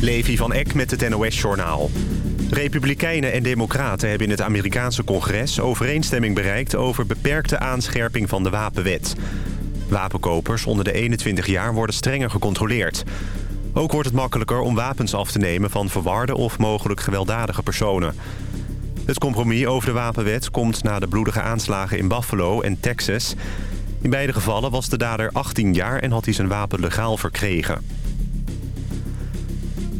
Levi van Eck met het NOS-journaal. Republikeinen en democraten hebben in het Amerikaanse congres overeenstemming bereikt... over beperkte aanscherping van de wapenwet. Wapenkopers onder de 21 jaar worden strenger gecontroleerd. Ook wordt het makkelijker om wapens af te nemen van verwarde of mogelijk gewelddadige personen. Het compromis over de wapenwet komt na de bloedige aanslagen in Buffalo en Texas. In beide gevallen was de dader 18 jaar en had hij zijn wapen legaal verkregen.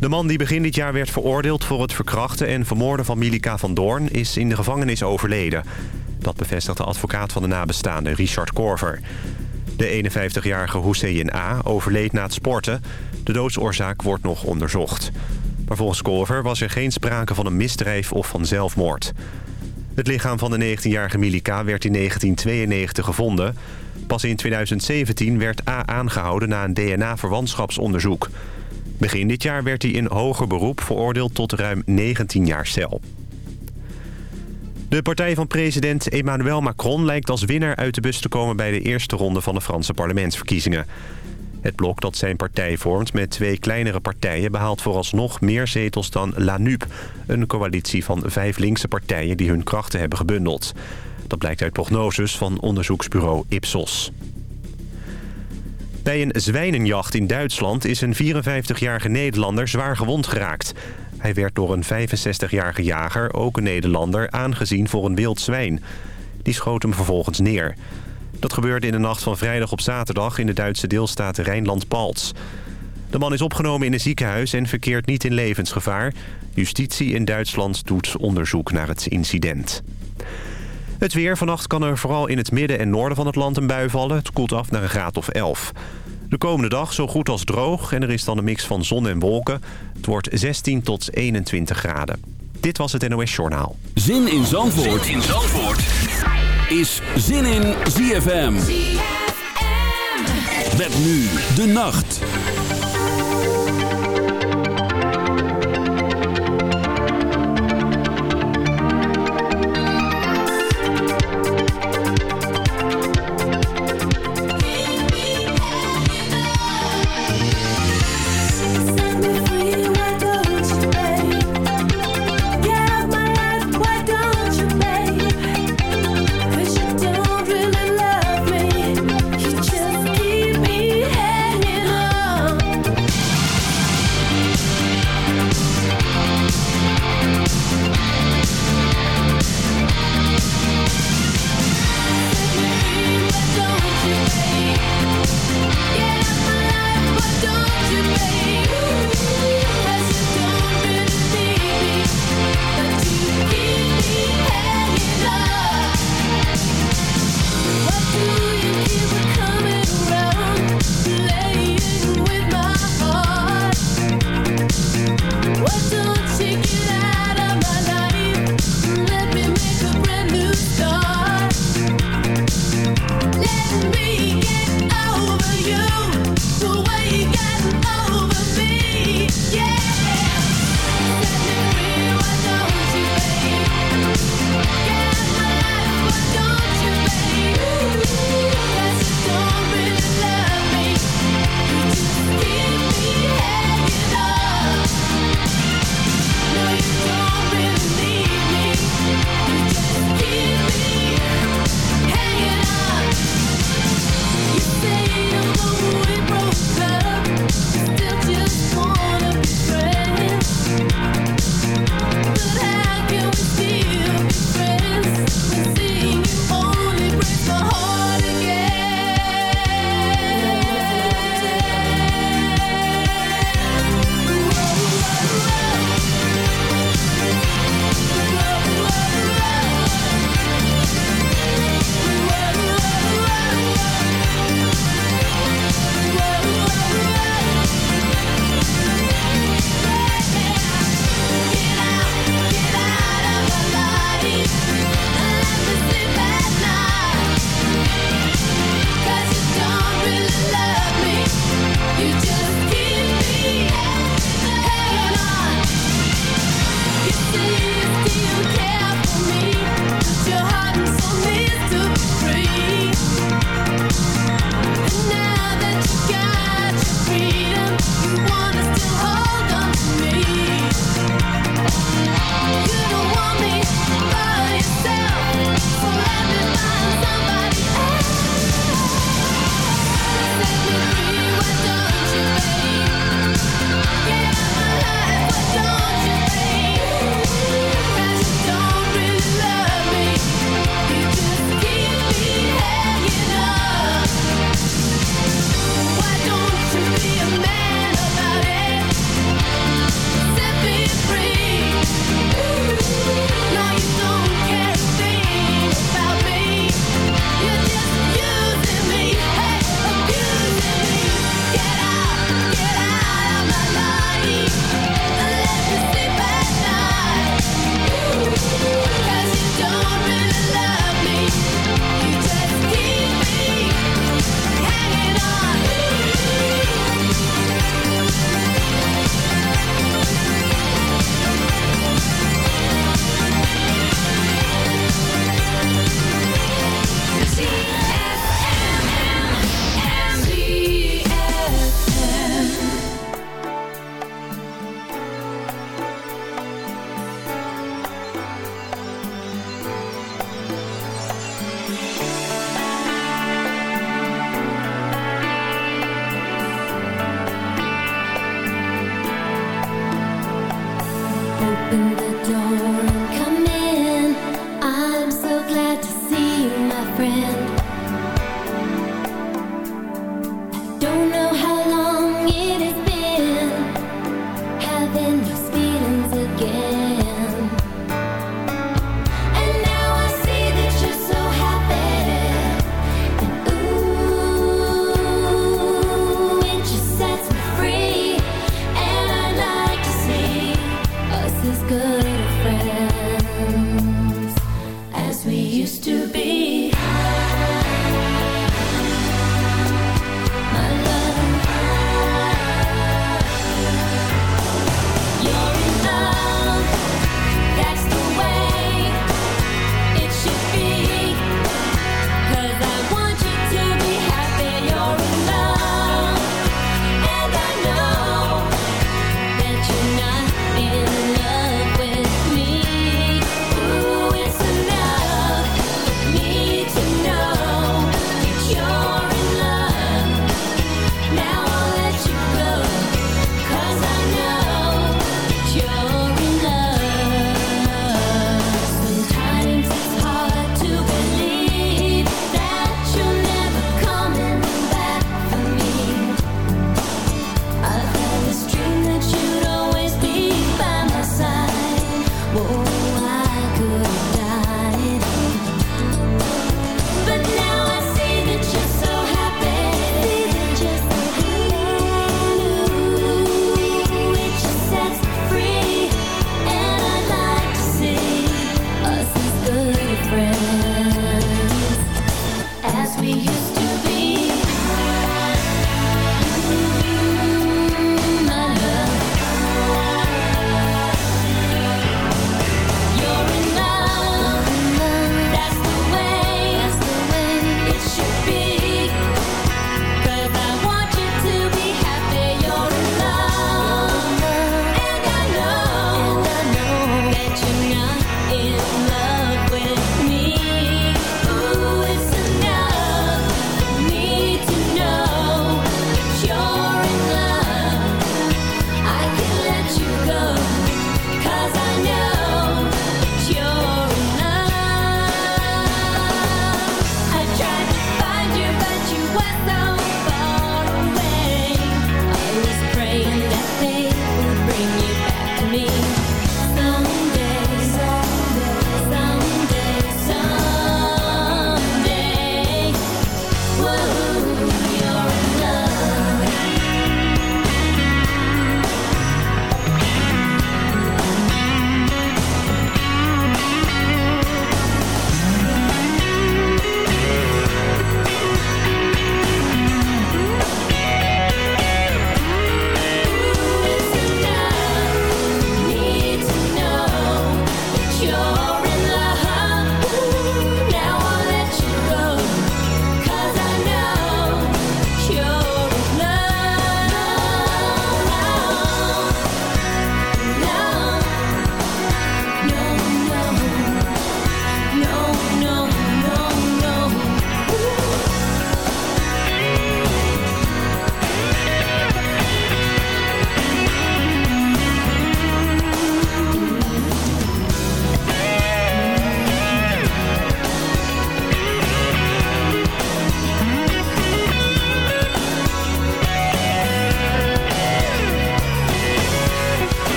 De man die begin dit jaar werd veroordeeld voor het verkrachten en vermoorden van Milika van Doorn is in de gevangenis overleden. Dat bevestigt de advocaat van de nabestaande, Richard Korver. De 51-jarige Hussein A. overleed na het sporten. De doodsoorzaak wordt nog onderzocht. Maar volgens Korver was er geen sprake van een misdrijf of van zelfmoord. Het lichaam van de 19-jarige Milika werd in 1992 gevonden. Pas in 2017 werd A aangehouden na een DNA-verwantschapsonderzoek. Begin dit jaar werd hij in hoger beroep veroordeeld tot ruim 19 jaar cel. De partij van president Emmanuel Macron lijkt als winnaar uit de bus te komen... bij de eerste ronde van de Franse parlementsverkiezingen. Het blok dat zijn partij vormt met twee kleinere partijen... behaalt vooralsnog meer zetels dan La NUP... een coalitie van vijf linkse partijen die hun krachten hebben gebundeld. Dat blijkt uit prognoses van onderzoeksbureau Ipsos. Bij een zwijnenjacht in Duitsland is een 54-jarige Nederlander zwaar gewond geraakt. Hij werd door een 65-jarige jager, ook een Nederlander, aangezien voor een wild zwijn. Die schoot hem vervolgens neer. Dat gebeurde in de nacht van vrijdag op zaterdag in de Duitse deelstaat Rijnland-Palts. De man is opgenomen in een ziekenhuis en verkeert niet in levensgevaar. Justitie in Duitsland doet onderzoek naar het incident. Het weer. Vannacht kan er vooral in het midden en noorden van het land een bui vallen. Het koelt af naar een graad of 11. De komende dag zo goed als droog en er is dan een mix van zon en wolken. Het wordt 16 tot 21 graden. Dit was het NOS Journaal. Zin in Zandvoort, zin in Zandvoort. is Zin in ZFM. ZFM. Met nu de nacht.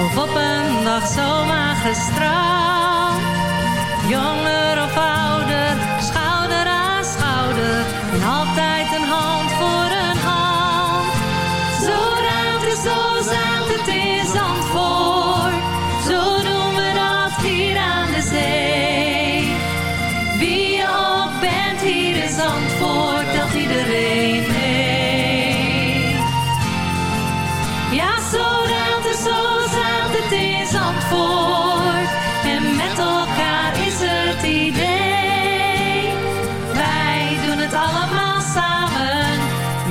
of op een dag zomaar gestraald. Jonger of ouder,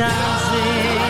fantasie.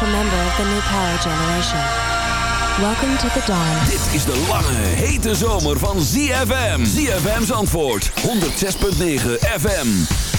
Official member of the new power generation. Welcome to the dawn. Dit is de lange, hete zomer van ZFM. ZFM's antwoord, 106.9 FM.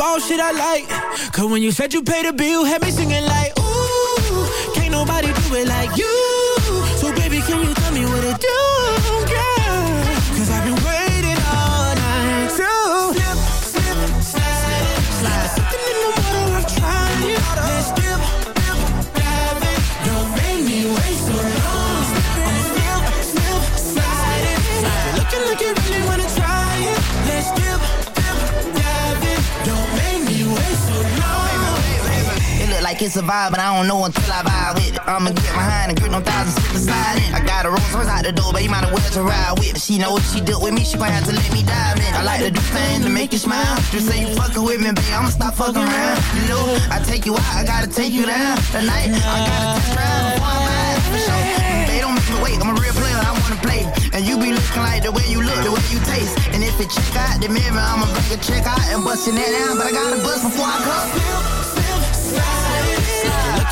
up shit I like. Cause when you said you paid the bill, had me singing like, ooh, can't nobody do it like you. It's a vibe, but I don't know until I vibe with it. I'ma get behind and grip no thousand slip beside it. I got a Rolls Royce out the door, but you might as well to ride with it. She know she do with me, she gon' have to let me dive in. I like to do things to make you smile. Just say you fucking with me, babe, I'ma stop fucking around. You know, I take you out, I gotta take you down. Tonight, I gotta test drive before I ride, for sure. They don't make me wait, I'm a real player, I wanna play. And you be looking like the way you look, the way you taste. And if it check out the mirror, I'ma bring a check out and bust it down. But I gotta bust before I come.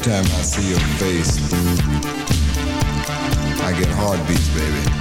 Every time I see your face, I get heartbeats, baby.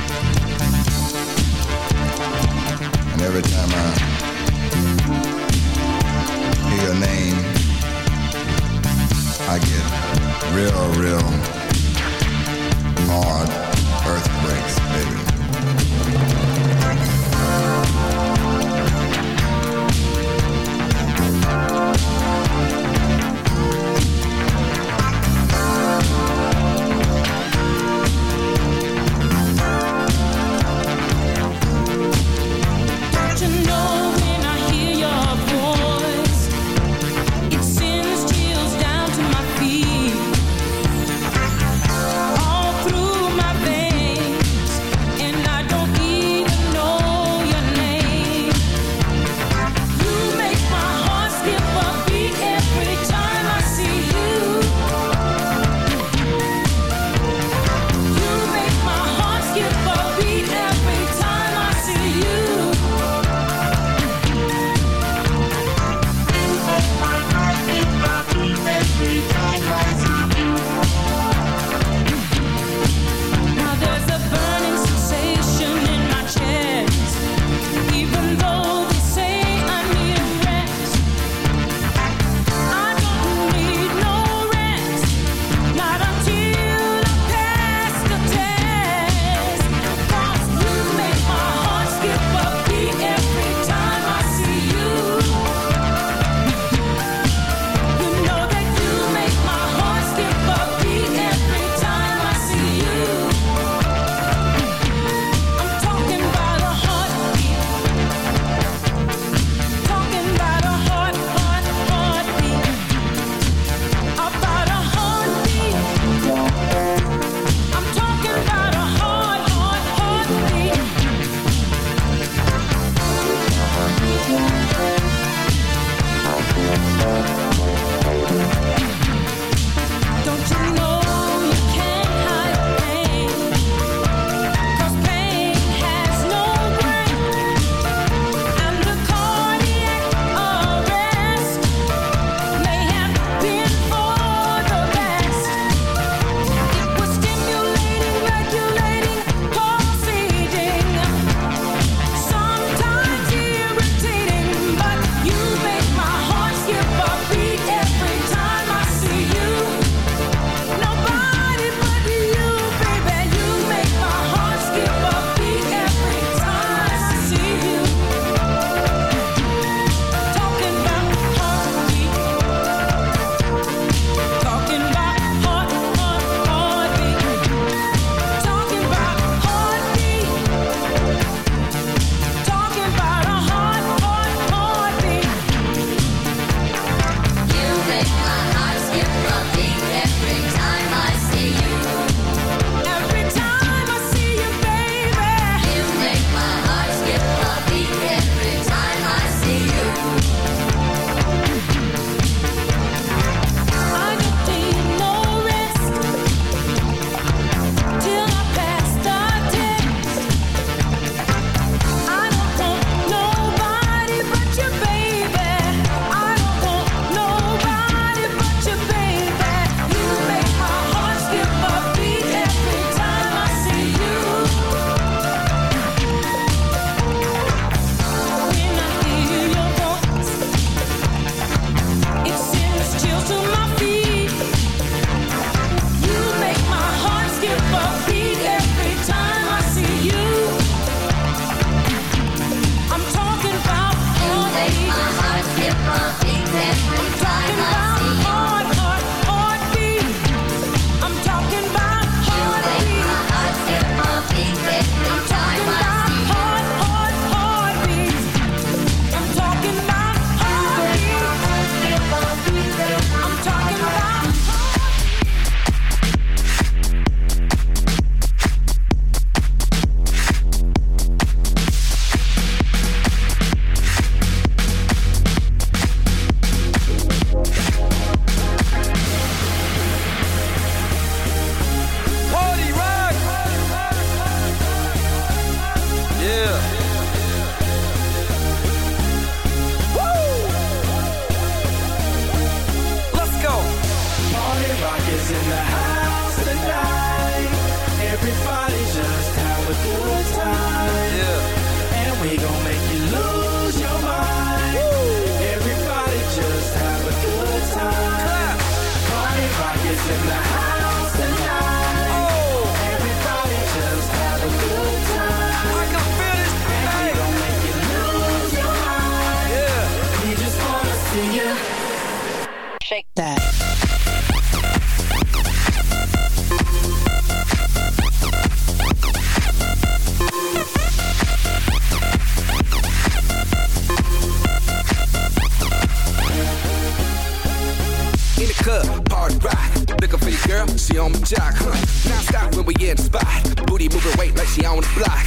On my jock, huh? Now stop when we in the spot. Booty moving weight like she on the block.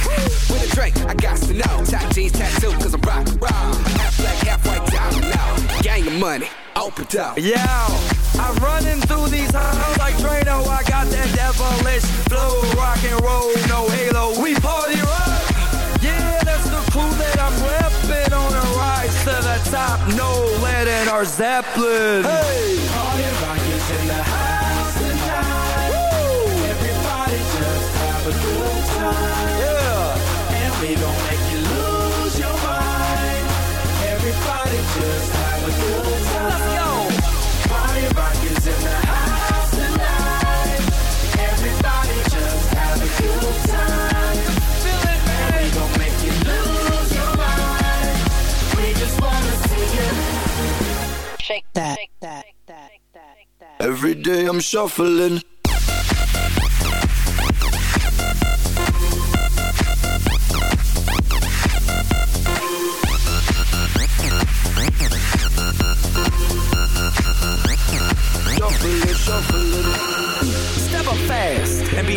With a drink, I got to know. Top jeans tattoo, cause I'm rock, rock. Half black, half white, diamond now. Gang of money, open up. Yo, I'm running through these halls like Drano. I got that devilish flow, rock and roll, no halo. We party rock. Yeah, that's the crew that I'm repping on a rise to the top. No lead in our Zeppelin. Hey, Party rock is in the house have a good time. yeah. And we gon' make you lose your mind. Everybody just have a good time. Let's go. Party rock is in the house tonight. Everybody just have a good time. Feel it, And we man. gon' make you lose your mind. We just wanna see you. Shake that. Shake that. That. That. Every day I'm shuffling. Shuffling,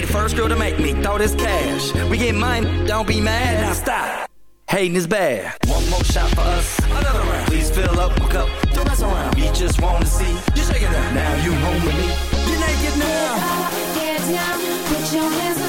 the first girl to make me throw this cash. We get mine, don't be mad. Now stop. Hating is bad. One more shot for us. Another round. Please fill up a cup. Don't mess around. We just want to see you shaking it. Now you home with me. You're naked now. Get down, put your hands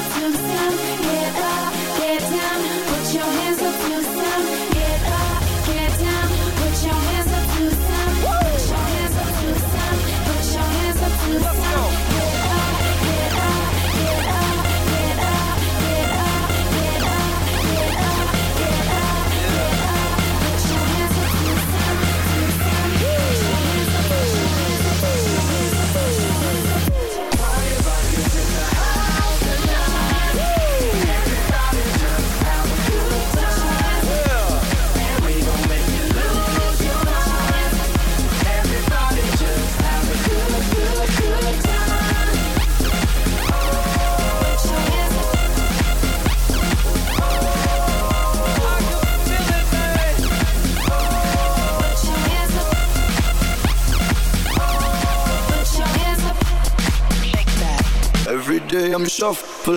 shuffle,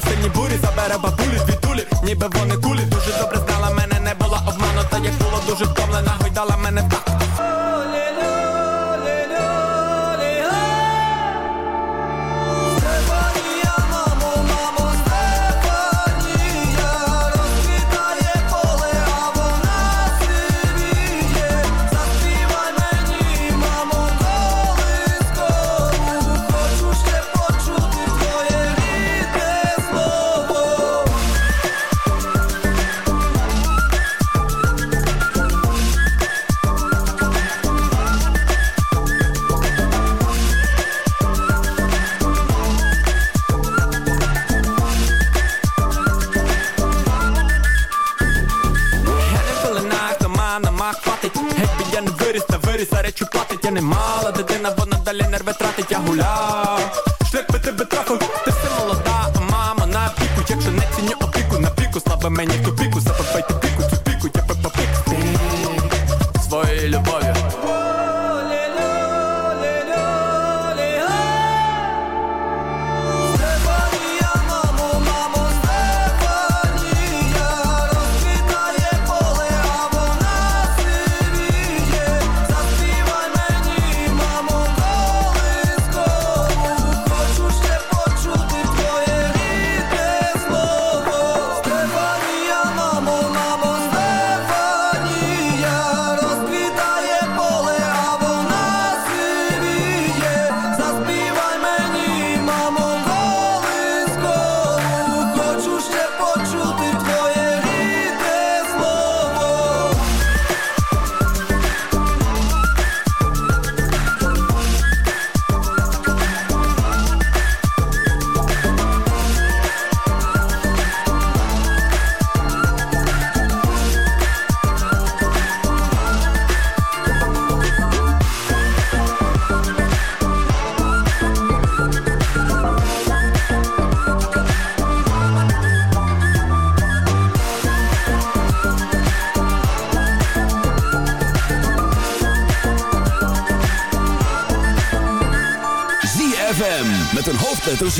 в синій бурі забере бабулі дві тулі, ніби вони кулі. Дуже добре знала мене, не була обманута, як було дуже втомлена, гойдала мене swoje lubowie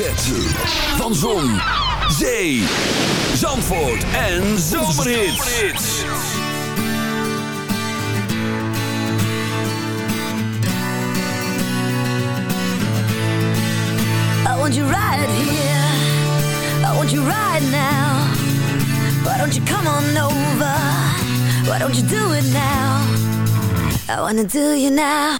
Van Zon, Zee, Zandvoort en Zomerhits. I want you right here. I want you right now. Why don't you come on over? Why don't you do it now? I wanna do you now.